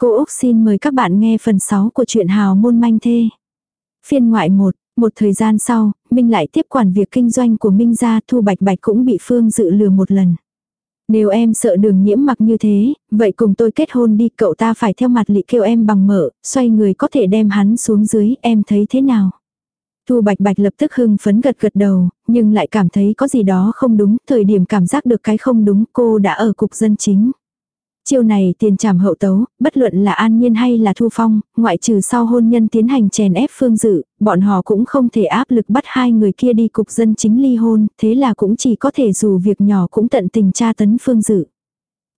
Cô Úc xin mời các bạn nghe phần 6 của truyện Hào Môn Manh Thê. Phiên ngoại 1, một thời gian sau, Minh lại tiếp quản việc kinh doanh của Minh gia Thu Bạch Bạch cũng bị Phương dự lừa một lần. Nếu em sợ đường nhiễm mặc như thế, vậy cùng tôi kết hôn đi cậu ta phải theo mặt lị kêu em bằng mở, xoay người có thể đem hắn xuống dưới, em thấy thế nào? Thu Bạch Bạch lập tức hưng phấn gật gật đầu, nhưng lại cảm thấy có gì đó không đúng, thời điểm cảm giác được cái không đúng cô đã ở cục dân chính. Chiêu này tiền trảm hậu tấu, bất luận là an nhiên hay là thu phong, ngoại trừ sau hôn nhân tiến hành chèn ép phương dự, bọn họ cũng không thể áp lực bắt hai người kia đi cục dân chính ly hôn, thế là cũng chỉ có thể dù việc nhỏ cũng tận tình tra tấn phương dự.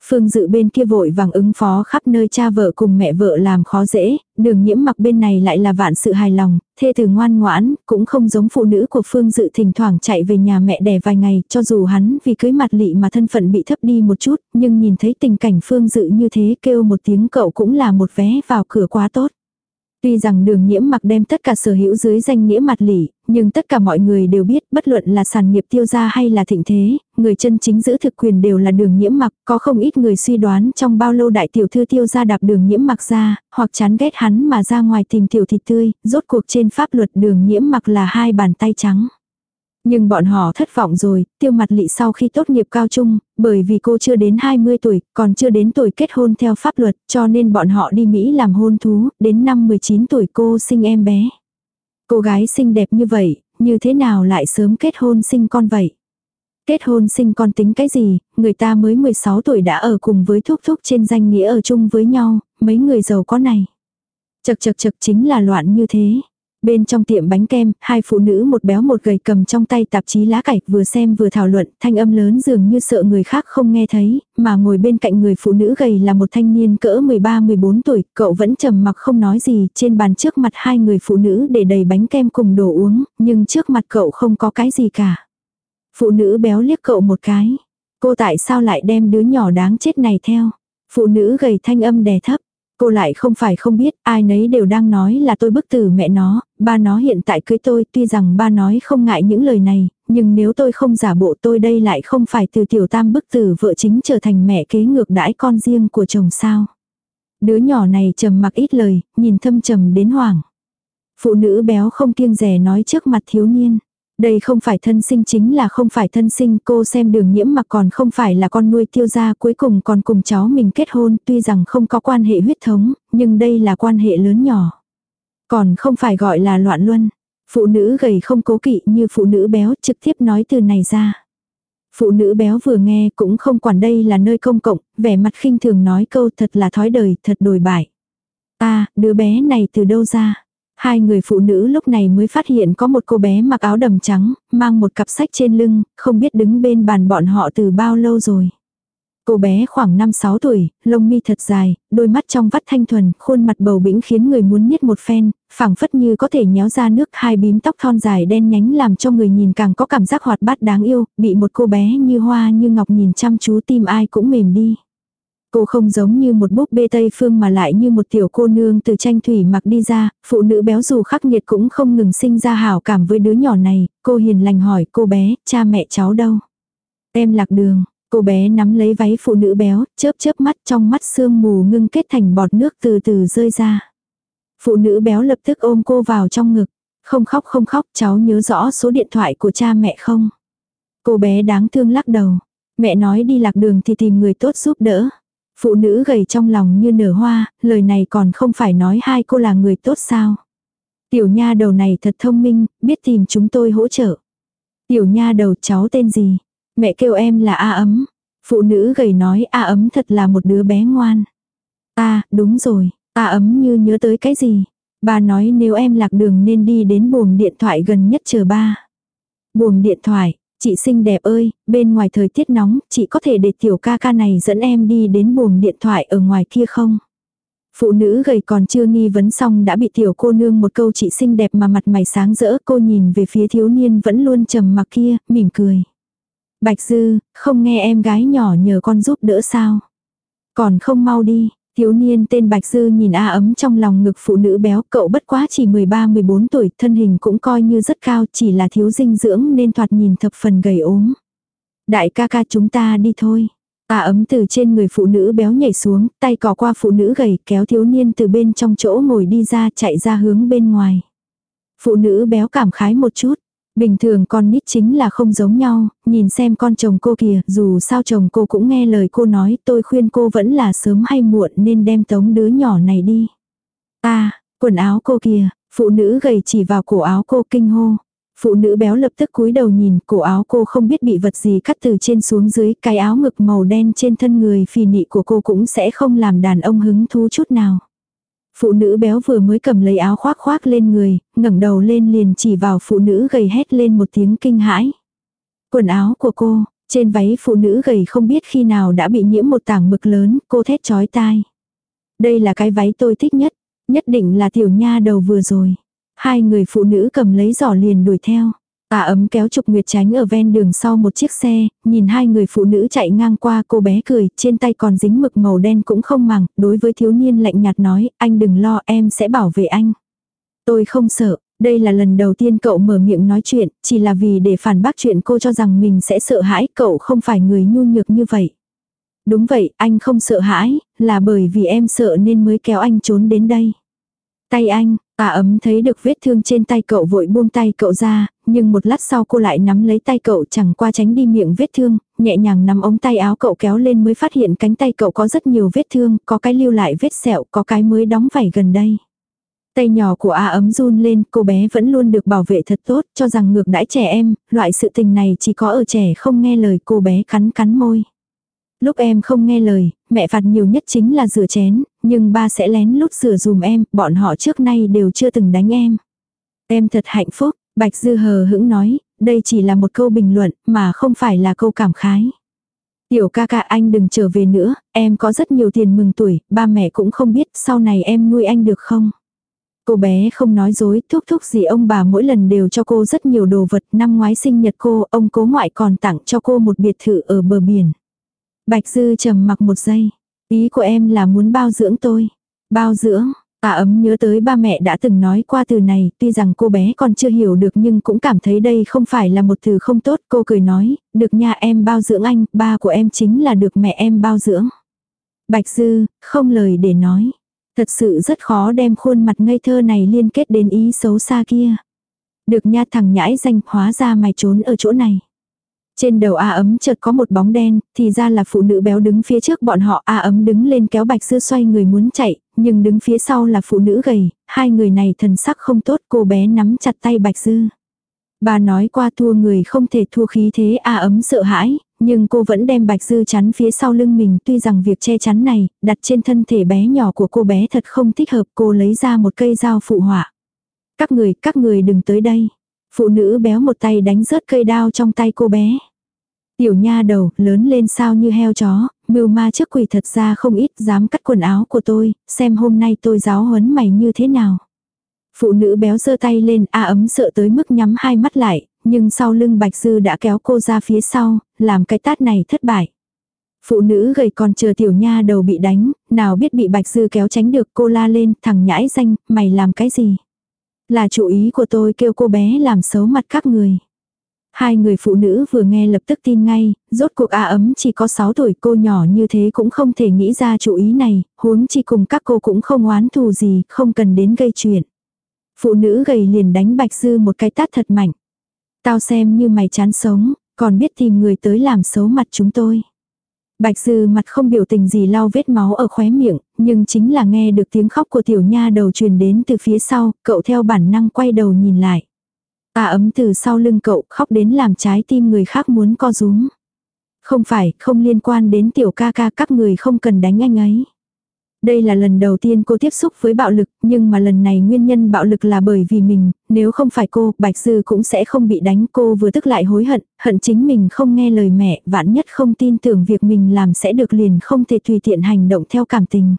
Phương dự bên kia vội vàng ứng phó khắp nơi cha vợ cùng mẹ vợ làm khó dễ, đường nhiễm mặc bên này lại là vạn sự hài lòng, thê từ ngoan ngoãn, cũng không giống phụ nữ của Phương dự thỉnh thoảng chạy về nhà mẹ đẻ vài ngày, cho dù hắn vì cưới mặt lị mà thân phận bị thấp đi một chút, nhưng nhìn thấy tình cảnh Phương dự như thế kêu một tiếng cậu cũng là một vé vào cửa quá tốt. Tuy rằng đường nhiễm mặc đem tất cả sở hữu dưới danh nghĩa mặt lỉ, nhưng tất cả mọi người đều biết bất luận là sản nghiệp tiêu gia hay là thịnh thế, người chân chính giữ thực quyền đều là đường nhiễm mặc, có không ít người suy đoán trong bao lâu đại tiểu thư tiêu gia đạp đường nhiễm mặc ra, hoặc chán ghét hắn mà ra ngoài tìm tiểu thịt tươi, rốt cuộc trên pháp luật đường nhiễm mặc là hai bàn tay trắng. Nhưng bọn họ thất vọng rồi, tiêu mặt lị sau khi tốt nghiệp cao trung, bởi vì cô chưa đến 20 tuổi, còn chưa đến tuổi kết hôn theo pháp luật, cho nên bọn họ đi Mỹ làm hôn thú, đến năm 19 tuổi cô sinh em bé. Cô gái xinh đẹp như vậy, như thế nào lại sớm kết hôn sinh con vậy? Kết hôn sinh con tính cái gì, người ta mới 16 tuổi đã ở cùng với thúc thúc trên danh nghĩa ở chung với nhau, mấy người giàu có này. Chật chật chật chính là loạn như thế. Bên trong tiệm bánh kem, hai phụ nữ một béo một gầy cầm trong tay tạp chí lá cải vừa xem vừa thảo luận, thanh âm lớn dường như sợ người khác không nghe thấy, mà ngồi bên cạnh người phụ nữ gầy là một thanh niên cỡ 13-14 tuổi, cậu vẫn trầm mặc không nói gì, trên bàn trước mặt hai người phụ nữ để đầy bánh kem cùng đồ uống, nhưng trước mặt cậu không có cái gì cả. Phụ nữ béo liếc cậu một cái. Cô tại sao lại đem đứa nhỏ đáng chết này theo? Phụ nữ gầy thanh âm đè thấp. Cô lại không phải không biết, ai nấy đều đang nói là tôi bức tử mẹ nó, ba nó hiện tại cưới tôi, tuy rằng ba nói không ngại những lời này, nhưng nếu tôi không giả bộ tôi đây lại không phải từ tiểu tam bức tử vợ chính trở thành mẹ kế ngược đãi con riêng của chồng sao. Đứa nhỏ này trầm mặc ít lời, nhìn thâm trầm đến hoảng. Phụ nữ béo không kiêng rẻ nói trước mặt thiếu niên. Đây không phải thân sinh chính là không phải thân sinh cô xem đường nhiễm mặc còn không phải là con nuôi tiêu gia cuối cùng còn cùng cháu mình kết hôn tuy rằng không có quan hệ huyết thống, nhưng đây là quan hệ lớn nhỏ. Còn không phải gọi là loạn luân. Phụ nữ gầy không cố kỵ như phụ nữ béo trực tiếp nói từ này ra. Phụ nữ béo vừa nghe cũng không quản đây là nơi công cộng, vẻ mặt khinh thường nói câu thật là thói đời, thật đồi bại. ta đứa bé này từ đâu ra? Hai người phụ nữ lúc này mới phát hiện có một cô bé mặc áo đầm trắng, mang một cặp sách trên lưng, không biết đứng bên bàn bọn họ từ bao lâu rồi. Cô bé khoảng 5-6 tuổi, lông mi thật dài, đôi mắt trong vắt thanh thuần, khuôn mặt bầu bĩnh khiến người muốn niết một phen, phảng phất như có thể nhéo ra nước hai bím tóc thon dài đen nhánh làm cho người nhìn càng có cảm giác hoạt bát đáng yêu, bị một cô bé như hoa như ngọc nhìn chăm chú tim ai cũng mềm đi. Cô không giống như một búp bê Tây Phương mà lại như một tiểu cô nương từ tranh thủy mặc đi ra, phụ nữ béo dù khắc nghiệt cũng không ngừng sinh ra hảo cảm với đứa nhỏ này, cô hiền lành hỏi cô bé, cha mẹ cháu đâu? Em lạc đường, cô bé nắm lấy váy phụ nữ béo, chớp chớp mắt trong mắt sương mù ngưng kết thành bọt nước từ từ rơi ra. Phụ nữ béo lập tức ôm cô vào trong ngực, không khóc không khóc cháu nhớ rõ số điện thoại của cha mẹ không? Cô bé đáng thương lắc đầu, mẹ nói đi lạc đường thì tìm người tốt giúp đỡ. Phụ nữ gầy trong lòng như nở hoa, lời này còn không phải nói hai cô là người tốt sao. Tiểu nha đầu này thật thông minh, biết tìm chúng tôi hỗ trợ. Tiểu nha đầu cháu tên gì? Mẹ kêu em là A ấm. Phụ nữ gầy nói A ấm thật là một đứa bé ngoan. À, đúng rồi, A ấm như nhớ tới cái gì? Bà nói nếu em lạc đường nên đi đến buồng điện thoại gần nhất chờ ba. Buồng điện thoại, Chị xinh đẹp ơi, bên ngoài thời tiết nóng, chị có thể để tiểu ca ca này dẫn em đi đến buồng điện thoại ở ngoài kia không? Phụ nữ gầy còn chưa nghi vấn xong đã bị tiểu cô nương một câu chị xinh đẹp mà mặt mày sáng rỡ cô nhìn về phía thiếu niên vẫn luôn trầm mặc kia, mỉm cười. Bạch Dư, không nghe em gái nhỏ nhờ con giúp đỡ sao? Còn không mau đi, Thiếu niên tên Bạch Dư nhìn A ấm trong lòng ngực phụ nữ béo, cậu bất quá chỉ 13-14 tuổi, thân hình cũng coi như rất cao, chỉ là thiếu dinh dưỡng nên thoạt nhìn thập phần gầy ốm. Đại ca ca chúng ta đi thôi. a ấm từ trên người phụ nữ béo nhảy xuống, tay cỏ qua phụ nữ gầy kéo thiếu niên từ bên trong chỗ ngồi đi ra chạy ra hướng bên ngoài. Phụ nữ béo cảm khái một chút. Bình thường con nít chính là không giống nhau, nhìn xem con chồng cô kìa, dù sao chồng cô cũng nghe lời cô nói, tôi khuyên cô vẫn là sớm hay muộn nên đem tống đứa nhỏ này đi. À, quần áo cô kìa, phụ nữ gầy chỉ vào cổ áo cô kinh hô. Phụ nữ béo lập tức cúi đầu nhìn, cổ áo cô không biết bị vật gì cắt từ trên xuống dưới, cái áo ngực màu đen trên thân người phì nị của cô cũng sẽ không làm đàn ông hứng thú chút nào. Phụ nữ béo vừa mới cầm lấy áo khoác khoác lên người, ngẩng đầu lên liền chỉ vào phụ nữ gầy hét lên một tiếng kinh hãi. Quần áo của cô, trên váy phụ nữ gầy không biết khi nào đã bị nhiễm một tảng mực lớn, cô thét chói tai. Đây là cái váy tôi thích nhất, nhất định là tiểu nha đầu vừa rồi. Hai người phụ nữ cầm lấy giỏ liền đuổi theo. Tà ấm kéo Trục Nguyệt tránh ở ven đường sau một chiếc xe, nhìn hai người phụ nữ chạy ngang qua cô bé cười, trên tay còn dính mực màu đen cũng không màng, đối với thiếu niên lạnh nhạt nói, anh đừng lo em sẽ bảo vệ anh. Tôi không sợ, đây là lần đầu tiên cậu mở miệng nói chuyện, chỉ là vì để phản bác chuyện cô cho rằng mình sẽ sợ hãi, cậu không phải người nhu nhược như vậy. Đúng vậy, anh không sợ hãi, là bởi vì em sợ nên mới kéo anh trốn đến đây. Tay anh, Tà ấm thấy được vết thương trên tay cậu vội buông tay cậu ra, nhưng một lát sau cô lại nắm lấy tay cậu chẳng qua tránh đi miệng vết thương, nhẹ nhàng nắm ống tay áo cậu kéo lên mới phát hiện cánh tay cậu có rất nhiều vết thương, có cái lưu lại vết sẹo, có cái mới đóng vảy gần đây. Tay nhỏ của A ấm run lên, cô bé vẫn luôn được bảo vệ thật tốt, cho rằng ngược đãi trẻ em, loại sự tình này chỉ có ở trẻ không nghe lời cô bé cắn cắn môi. Lúc em không nghe lời, mẹ phạt nhiều nhất chính là rửa chén, nhưng ba sẽ lén lút rửa dùm em, bọn họ trước nay đều chưa từng đánh em. Em thật hạnh phúc, Bạch Dư hờ hững nói, đây chỉ là một câu bình luận, mà không phải là câu cảm khái. Tiểu ca ca anh đừng trở về nữa, em có rất nhiều tiền mừng tuổi, ba mẹ cũng không biết sau này em nuôi anh được không. Cô bé không nói dối, thúc thúc gì ông bà mỗi lần đều cho cô rất nhiều đồ vật. Năm ngoái sinh nhật cô, ông cố ngoại còn tặng cho cô một biệt thự ở bờ biển. Bạch Dư trầm mặc một giây. Ý của em là muốn bao dưỡng tôi. Bao dưỡng, Tà ấm nhớ tới ba mẹ đã từng nói qua từ này, tuy rằng cô bé còn chưa hiểu được nhưng cũng cảm thấy đây không phải là một từ không tốt. Cô cười nói, được nha em bao dưỡng anh, ba của em chính là được mẹ em bao dưỡng. Bạch Dư, không lời để nói. Thật sự rất khó đem khuôn mặt ngây thơ này liên kết đến ý xấu xa kia. Được nha thằng nhãi danh hóa ra mày trốn ở chỗ này. Trên đầu A ấm chợt có một bóng đen, thì ra là phụ nữ béo đứng phía trước bọn họ A ấm đứng lên kéo bạch dư xoay người muốn chạy, nhưng đứng phía sau là phụ nữ gầy, hai người này thần sắc không tốt cô bé nắm chặt tay bạch dư. Bà nói qua thua người không thể thua khí thế A ấm sợ hãi, nhưng cô vẫn đem bạch dư chắn phía sau lưng mình tuy rằng việc che chắn này, đặt trên thân thể bé nhỏ của cô bé thật không thích hợp cô lấy ra một cây dao phụ họa. Các người, các người đừng tới đây. Phụ nữ béo một tay đánh rớt cây đao trong tay cô bé. Tiểu nha đầu, lớn lên sao như heo chó, mưu ma trước quỷ thật ra không ít dám cắt quần áo của tôi, xem hôm nay tôi giáo huấn mày như thế nào. Phụ nữ béo giơ tay lên, a ấm sợ tới mức nhắm hai mắt lại, nhưng sau lưng Bạch Dư đã kéo cô ra phía sau, làm cái tát này thất bại. Phụ nữ gầy còn chờ tiểu nha đầu bị đánh, nào biết bị Bạch Dư kéo tránh được cô la lên, thằng nhãi danh, mày làm cái gì? Là chủ ý của tôi kêu cô bé làm xấu mặt các người. Hai người phụ nữ vừa nghe lập tức tin ngay, rốt cuộc A ấm chỉ có 6 tuổi cô nhỏ như thế cũng không thể nghĩ ra chủ ý này, huống chi cùng các cô cũng không oán thù gì, không cần đến gây chuyện. Phụ nữ gầy liền đánh Bạch Dư một cái tát thật mạnh. Tao xem như mày chán sống, còn biết tìm người tới làm xấu mặt chúng tôi. Bạch Dư mặt không biểu tình gì lau vết máu ở khóe miệng, nhưng chính là nghe được tiếng khóc của tiểu nha đầu truyền đến từ phía sau, cậu theo bản năng quay đầu nhìn lại. Ta ấm từ sau lưng cậu khóc đến làm trái tim người khác muốn co rúm. Không phải, không liên quan đến tiểu ca ca các người không cần đánh anh ấy. Đây là lần đầu tiên cô tiếp xúc với bạo lực, nhưng mà lần này nguyên nhân bạo lực là bởi vì mình, nếu không phải cô, Bạch Dư cũng sẽ không bị đánh. Cô vừa tức lại hối hận, hận chính mình không nghe lời mẹ, vạn nhất không tin tưởng việc mình làm sẽ được liền không thể tùy tiện hành động theo cảm tình.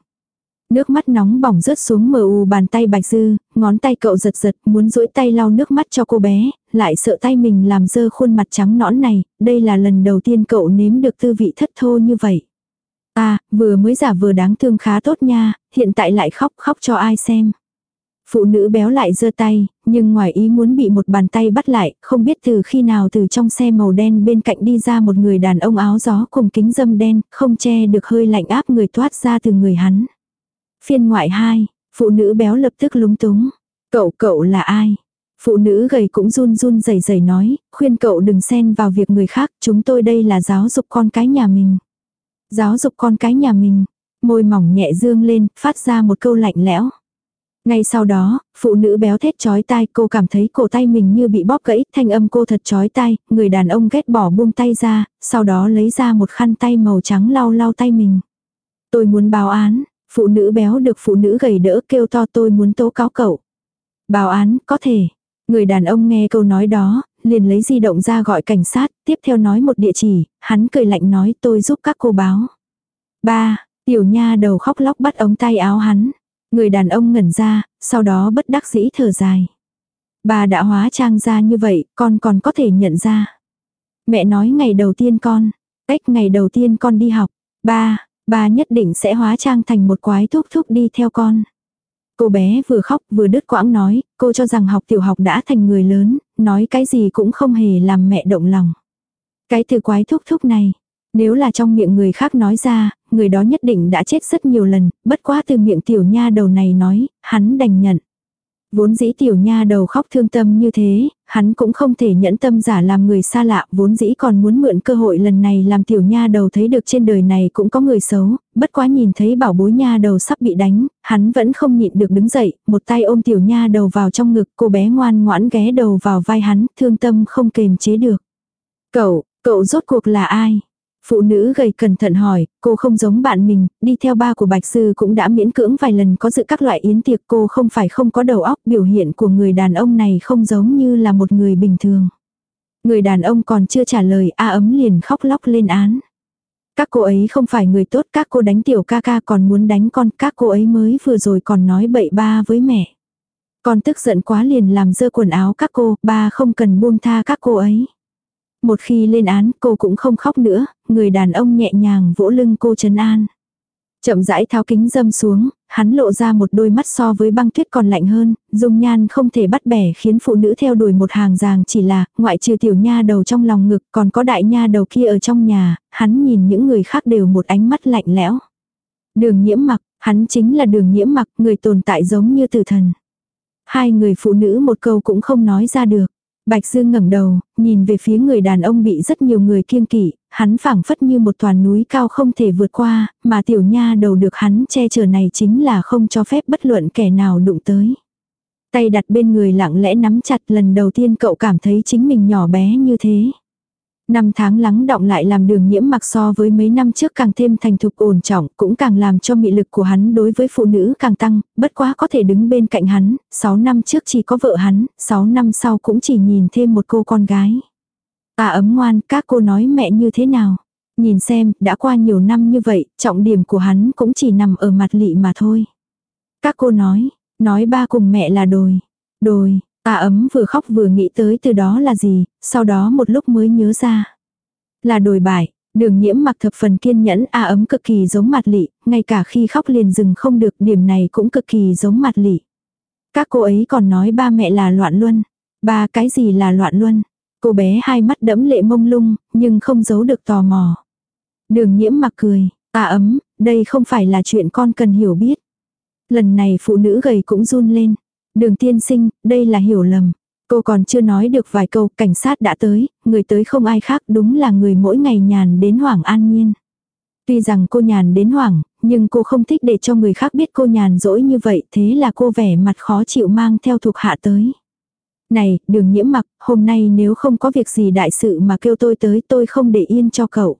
Nước mắt nóng bỏng rớt xuống mờ u bàn tay Bạch Dư, ngón tay cậu giật giật muốn duỗi tay lau nước mắt cho cô bé, lại sợ tay mình làm dơ khuôn mặt trắng nõn này, đây là lần đầu tiên cậu nếm được tư vị thất thô như vậy. À, vừa mới giả vừa đáng thương khá tốt nha, hiện tại lại khóc khóc cho ai xem. Phụ nữ béo lại giơ tay, nhưng ngoài ý muốn bị một bàn tay bắt lại, không biết từ khi nào từ trong xe màu đen bên cạnh đi ra một người đàn ông áo gió cùng kính dâm đen, không che được hơi lạnh áp người toát ra từ người hắn. Phiên ngoại 2, phụ nữ béo lập tức lúng túng. Cậu cậu là ai? Phụ nữ gầy cũng run run rẩy rẩy nói, khuyên cậu đừng xen vào việc người khác, chúng tôi đây là giáo dục con cái nhà mình. Giáo dục con cái nhà mình, môi mỏng nhẹ dương lên, phát ra một câu lạnh lẽo. Ngay sau đó, phụ nữ béo thét chói tai cô cảm thấy cổ tay mình như bị bóp gãy, thanh âm cô thật chói tai, người đàn ông ghét bỏ buông tay ra, sau đó lấy ra một khăn tay màu trắng lau lau tay mình. Tôi muốn báo án, phụ nữ béo được phụ nữ gầy đỡ kêu to tôi muốn tố cáo cậu. Báo án, có thể. Người đàn ông nghe câu nói đó, liền lấy di động ra gọi cảnh sát, tiếp theo nói một địa chỉ, hắn cười lạnh nói tôi giúp các cô báo. Ba, tiểu nha đầu khóc lóc bắt ống tay áo hắn. Người đàn ông ngẩn ra, sau đó bất đắc dĩ thở dài. Bà đã hóa trang ra như vậy, con còn có thể nhận ra. Mẹ nói ngày đầu tiên con, cách ngày đầu tiên con đi học, ba, ba nhất định sẽ hóa trang thành một quái thúc thúc đi theo con. Cô bé vừa khóc vừa đứt quãng nói, cô cho rằng học tiểu học đã thành người lớn, nói cái gì cũng không hề làm mẹ động lòng. Cái từ quái thúc thúc này, nếu là trong miệng người khác nói ra, người đó nhất định đã chết rất nhiều lần, bất quá từ miệng tiểu nha đầu này nói, hắn đành nhận. Vốn dĩ tiểu nha đầu khóc thương tâm như thế, hắn cũng không thể nhẫn tâm giả làm người xa lạ, vốn dĩ còn muốn mượn cơ hội lần này làm tiểu nha đầu thấy được trên đời này cũng có người xấu, bất quá nhìn thấy bảo bối nha đầu sắp bị đánh, hắn vẫn không nhịn được đứng dậy, một tay ôm tiểu nha đầu vào trong ngực, cô bé ngoan ngoãn ghé đầu vào vai hắn, thương tâm không kềm chế được. Cậu, cậu rốt cuộc là ai? Phụ nữ gầy cẩn thận hỏi, cô không giống bạn mình, đi theo ba của Bạch Sư cũng đã miễn cưỡng vài lần có dự các loại yến tiệc cô không phải không có đầu óc biểu hiện của người đàn ông này không giống như là một người bình thường. Người đàn ông còn chưa trả lời A ấm liền khóc lóc lên án. Các cô ấy không phải người tốt, các cô đánh tiểu ca ca còn muốn đánh con, các cô ấy mới vừa rồi còn nói bậy ba với mẹ. Con tức giận quá liền làm dơ quần áo các cô, ba không cần buông tha các cô ấy. Một khi lên án cô cũng không khóc nữa, người đàn ông nhẹ nhàng vỗ lưng cô trấn an. Chậm rãi tháo kính dâm xuống, hắn lộ ra một đôi mắt so với băng tuyết còn lạnh hơn, dung nhan không thể bắt bẻ khiến phụ nữ theo đuổi một hàng ràng chỉ là, ngoại trừ tiểu nha đầu trong lòng ngực còn có đại nha đầu kia ở trong nhà, hắn nhìn những người khác đều một ánh mắt lạnh lẽo. Đường nhiễm mặc, hắn chính là đường nhiễm mặc, người tồn tại giống như tử thần. Hai người phụ nữ một câu cũng không nói ra được. Bạch Dương ngẩng đầu, nhìn về phía người đàn ông bị rất nhiều người kiêng kỵ, hắn phảng phất như một toàn núi cao không thể vượt qua, mà tiểu nha đầu được hắn che chở này chính là không cho phép bất luận kẻ nào đụng tới. Tay đặt bên người lặng lẽ nắm chặt lần đầu tiên cậu cảm thấy chính mình nhỏ bé như thế. Năm tháng lắng động lại làm đường nhiễm mặc so với mấy năm trước càng thêm thành thục ổn trọng, cũng càng làm cho mị lực của hắn đối với phụ nữ càng tăng, bất quá có thể đứng bên cạnh hắn, 6 năm trước chỉ có vợ hắn, 6 năm sau cũng chỉ nhìn thêm một cô con gái. À ấm ngoan, các cô nói mẹ như thế nào? Nhìn xem, đã qua nhiều năm như vậy, trọng điểm của hắn cũng chỉ nằm ở mặt lị mà thôi. Các cô nói, nói ba cùng mẹ là đồi. Đồi, A ấm vừa khóc vừa nghĩ tới từ đó là gì, sau đó một lúc mới nhớ ra. Là đồi bại, đường nhiễm mặc thập phần kiên nhẫn A ấm cực kỳ giống mặt lị, ngay cả khi khóc liền dừng không được điểm này cũng cực kỳ giống mặt lị. Các cô ấy còn nói ba mẹ là loạn luân. Ba cái gì là loạn luân? Cô bé hai mắt đẫm lệ mông lung, nhưng không giấu được tò mò. Đường nhiễm mặc cười, A ấm, đây không phải là chuyện con cần hiểu biết. Lần này phụ nữ gầy cũng run lên. Đường tiên sinh, đây là hiểu lầm. Cô còn chưa nói được vài câu, cảnh sát đã tới, người tới không ai khác đúng là người mỗi ngày nhàn đến hoảng An Nhiên. Tuy rằng cô nhàn đến hoảng nhưng cô không thích để cho người khác biết cô nhàn dỗi như vậy, thế là cô vẻ mặt khó chịu mang theo thuộc hạ tới. Này, đường nhiễm mặc, hôm nay nếu không có việc gì đại sự mà kêu tôi tới tôi không để yên cho cậu.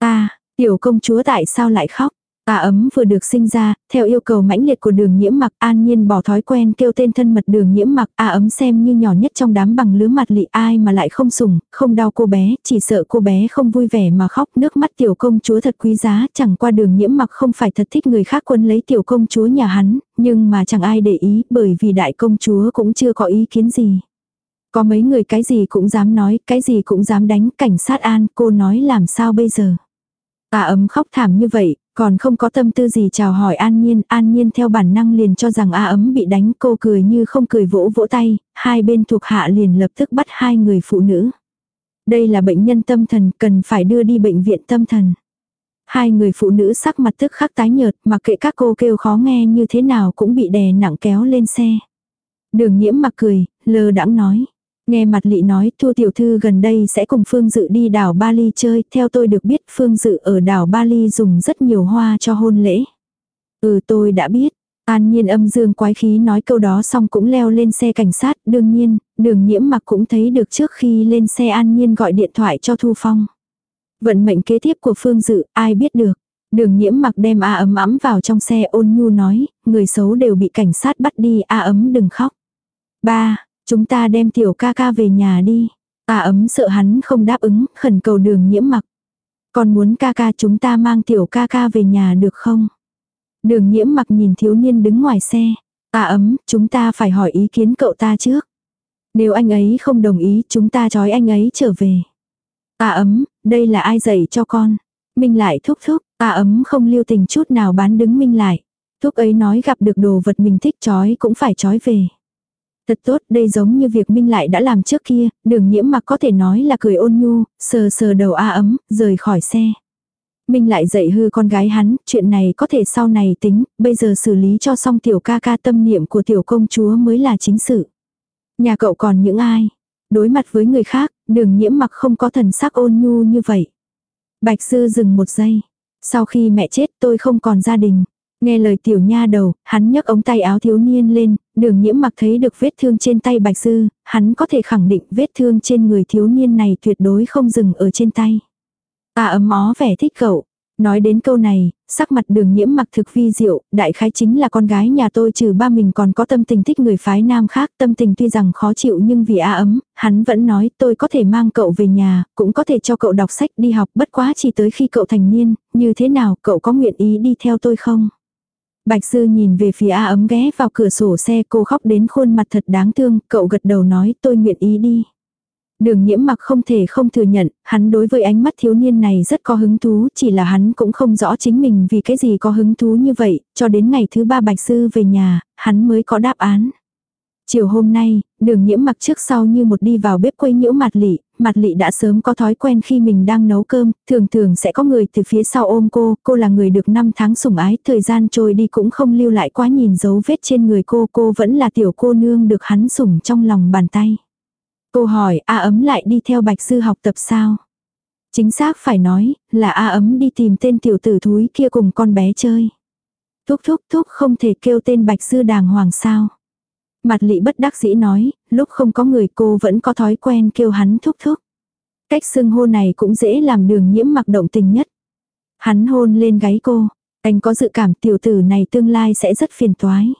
Ta, tiểu công chúa tại sao lại khóc? A ấm vừa được sinh ra, theo yêu cầu mãnh liệt của đường nhiễm mặc an nhiên bỏ thói quen kêu tên thân mật đường nhiễm mặc A ấm xem như nhỏ nhất trong đám bằng lứa mặt lị ai mà lại không sủng, không đau cô bé, chỉ sợ cô bé không vui vẻ mà khóc nước mắt tiểu công chúa thật quý giá chẳng qua đường nhiễm mặc không phải thật thích người khác quân lấy tiểu công chúa nhà hắn, nhưng mà chẳng ai để ý bởi vì đại công chúa cũng chưa có ý kiến gì. Có mấy người cái gì cũng dám nói, cái gì cũng dám đánh cảnh sát an cô nói làm sao bây giờ. A ấm khóc thảm như vậy, còn không có tâm tư gì chào hỏi An Nhiên, An Nhiên theo bản năng liền cho rằng A ấm bị đánh cô cười như không cười vỗ vỗ tay, hai bên thuộc hạ liền lập tức bắt hai người phụ nữ. Đây là bệnh nhân tâm thần cần phải đưa đi bệnh viện tâm thần. Hai người phụ nữ sắc mặt tức khắc tái nhợt mặc kệ các cô kêu khó nghe như thế nào cũng bị đè nặng kéo lên xe. Đường nhiễm mặc cười, lơ đãng nói. Nghe mặt lị nói Thu Tiểu Thư gần đây sẽ cùng Phương Dự đi đảo Bali chơi, theo tôi được biết Phương Dự ở đảo Bali dùng rất nhiều hoa cho hôn lễ. Ừ tôi đã biết, An nhiên âm dương quái khí nói câu đó xong cũng leo lên xe cảnh sát, đương nhiên, đường nhiễm mặc cũng thấy được trước khi lên xe an nhiên gọi điện thoại cho Thu Phong. Vận mệnh kế tiếp của Phương Dự, ai biết được. Đường nhiễm mặc đem A ấm ấm vào trong xe ôn nhu nói, người xấu đều bị cảnh sát bắt đi, A ấm đừng khóc. Ba, chúng ta đem tiểu ca ca về nhà đi. A à, ấm sợ hắn không đáp ứng, khẩn cầu đường nhiễm mặc. Còn muốn ca ca chúng ta mang tiểu ca ca về nhà được không? Đường nhiễm mặc nhìn thiếu niên đứng ngoài xe. A à, ấm, chúng ta phải hỏi ý kiến cậu ta trước. Nếu anh ấy không đồng ý chúng ta trói anh ấy trở về. A à, ấm, đây là ai dạy cho con? Minh lại thúc thúc, ta ấm không lưu tình chút nào bán đứng Minh lại. Thúc ấy nói gặp được đồ vật mình thích trói cũng phải trói về. Thật tốt, đây giống như việc Minh lại đã làm trước kia, đường nhiễm mặc có thể nói là cười ôn nhu, sờ sờ đầu A ấm, rời khỏi xe. Minh lại dạy hư con gái hắn, chuyện này có thể sau này tính, bây giờ xử lý cho xong tiểu ca ca tâm niệm của tiểu công chúa mới là chính sự. Nhà cậu còn những ai? Đối mặt với người khác, đường nhiễm mặc không có thần sắc ôn nhu như vậy. Bạch sư dừng một giây. Sau khi mẹ chết tôi không còn gia đình. Nghe lời tiểu nha đầu, hắn nhấc ống tay áo thiếu niên lên, đường nhiễm mặc thấy được vết thương trên tay bạch sư, hắn có thể khẳng định vết thương trên người thiếu niên này tuyệt đối không dừng ở trên tay. Ta ấm ó vẻ thích cậu. Nói đến câu này, sắc mặt đường nhiễm mặc thực vi diệu, đại khái chính là con gái nhà tôi trừ ba mình còn có tâm tình thích người phái nam khác, tâm tình tuy rằng khó chịu nhưng vì a ấm, hắn vẫn nói tôi có thể mang cậu về nhà, cũng có thể cho cậu đọc sách đi học bất quá chỉ tới khi cậu thành niên, như thế nào cậu có nguyện ý đi theo tôi không? Bạch Sư nhìn về phía A ấm ghé vào cửa sổ xe cô khóc đến khuôn mặt thật đáng thương, cậu gật đầu nói tôi nguyện ý đi. Đường nhiễm mặc không thể không thừa nhận, hắn đối với ánh mắt thiếu niên này rất có hứng thú, chỉ là hắn cũng không rõ chính mình vì cái gì có hứng thú như vậy, cho đến ngày thứ ba bạch sư về nhà, hắn mới có đáp án. Chiều hôm nay, đường nhiễm mặc trước sau như một đi vào bếp quấy nhiễu mặt lị, mặt lị đã sớm có thói quen khi mình đang nấu cơm, thường thường sẽ có người từ phía sau ôm cô, cô là người được 5 tháng sủng ái, thời gian trôi đi cũng không lưu lại quá nhìn dấu vết trên người cô, cô vẫn là tiểu cô nương được hắn sủng trong lòng bàn tay. Cô hỏi A ấm lại đi theo bạch sư học tập sao? Chính xác phải nói, là A ấm đi tìm tên tiểu tử thúi kia cùng con bé chơi. Thúc thúc thúc không thể kêu tên bạch sư đàng hoàng sao. Mặt lị bất đắc dĩ nói, lúc không có người cô vẫn có thói quen kêu hắn thúc thúc. Cách xưng hô này cũng dễ làm đường nhiễm mặc động tình nhất. Hắn hôn lên gáy cô, anh có dự cảm tiểu tử này tương lai sẽ rất phiền toái.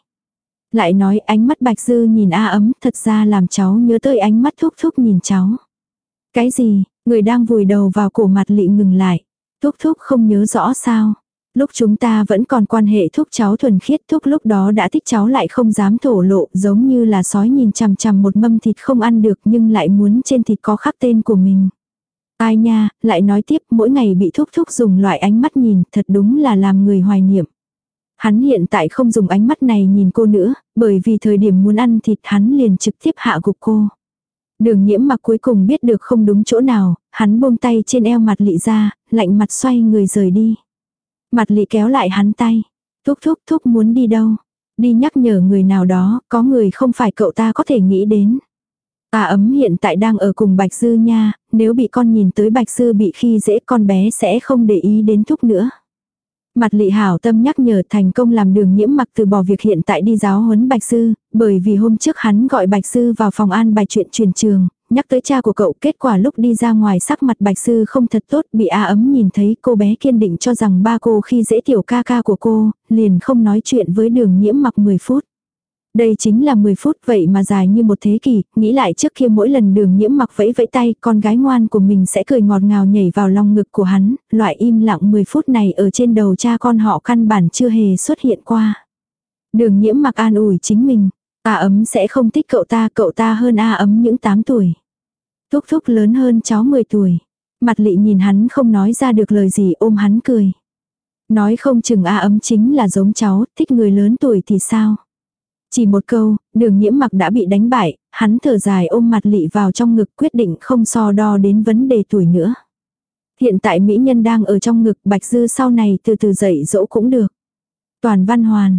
Lại nói ánh mắt bạch dư nhìn A ấm thật ra làm cháu nhớ tới ánh mắt thúc thúc nhìn cháu. Cái gì, người đang vùi đầu vào cổ mặt lị ngừng lại. Thúc thúc không nhớ rõ sao. Lúc chúng ta vẫn còn quan hệ thúc cháu thuần khiết thúc lúc đó đã thích cháu lại không dám thổ lộ giống như là sói nhìn chằm chằm một mâm thịt không ăn được nhưng lại muốn trên thịt có khắc tên của mình. Ai nha, lại nói tiếp mỗi ngày bị thúc thúc dùng loại ánh mắt nhìn thật đúng là làm người hoài niệm. Hắn hiện tại không dùng ánh mắt này nhìn cô nữa, bởi vì thời điểm muốn ăn thịt hắn liền trực tiếp hạ gục cô. Đường nhiễm mặc cuối cùng biết được không đúng chỗ nào, hắn buông tay trên eo mặt lị ra, lạnh mặt xoay người rời đi. Mặt lị kéo lại hắn tay. Thúc thúc thúc muốn đi đâu? Đi nhắc nhở người nào đó, có người không phải cậu ta có thể nghĩ đến. Ta ấm hiện tại đang ở cùng Bạch Dư nha, nếu bị con nhìn tới Bạch Dư bị khi dễ con bé sẽ không để ý đến thúc nữa. Mặt lị hảo tâm nhắc nhở thành công làm đường nhiễm mặc từ bỏ việc hiện tại đi giáo huấn Bạch Sư, bởi vì hôm trước hắn gọi Bạch Sư vào phòng an bài chuyện truyền trường, nhắc tới cha của cậu kết quả lúc đi ra ngoài sắc mặt Bạch Sư không thật tốt bị A ấm nhìn thấy cô bé kiên định cho rằng ba cô khi dễ tiểu ca ca của cô, liền không nói chuyện với đường nhiễm mặc 10 phút. Đây chính là 10 phút vậy mà dài như một thế kỷ, nghĩ lại trước kia mỗi lần đường nhiễm mặc vẫy vẫy tay, con gái ngoan của mình sẽ cười ngọt ngào nhảy vào lòng ngực của hắn, loại im lặng 10 phút này ở trên đầu cha con họ căn bản chưa hề xuất hiện qua. Đường nhiễm mặc an ủi chính mình, A ấm sẽ không thích cậu ta, cậu ta hơn A ấm những 8 tuổi. Thúc thúc lớn hơn cháu 10 tuổi. Mặt lị nhìn hắn không nói ra được lời gì ôm hắn cười. Nói không chừng A ấm chính là giống cháu, thích người lớn tuổi thì sao? Chỉ một câu, đường nhiễm mặc đã bị đánh bại, hắn thở dài ôm mặt lị vào trong ngực quyết định không so đo đến vấn đề tuổi nữa. Hiện tại mỹ nhân đang ở trong ngực bạch dư sau này từ từ dậy dỗ cũng được. Toàn văn hoàn,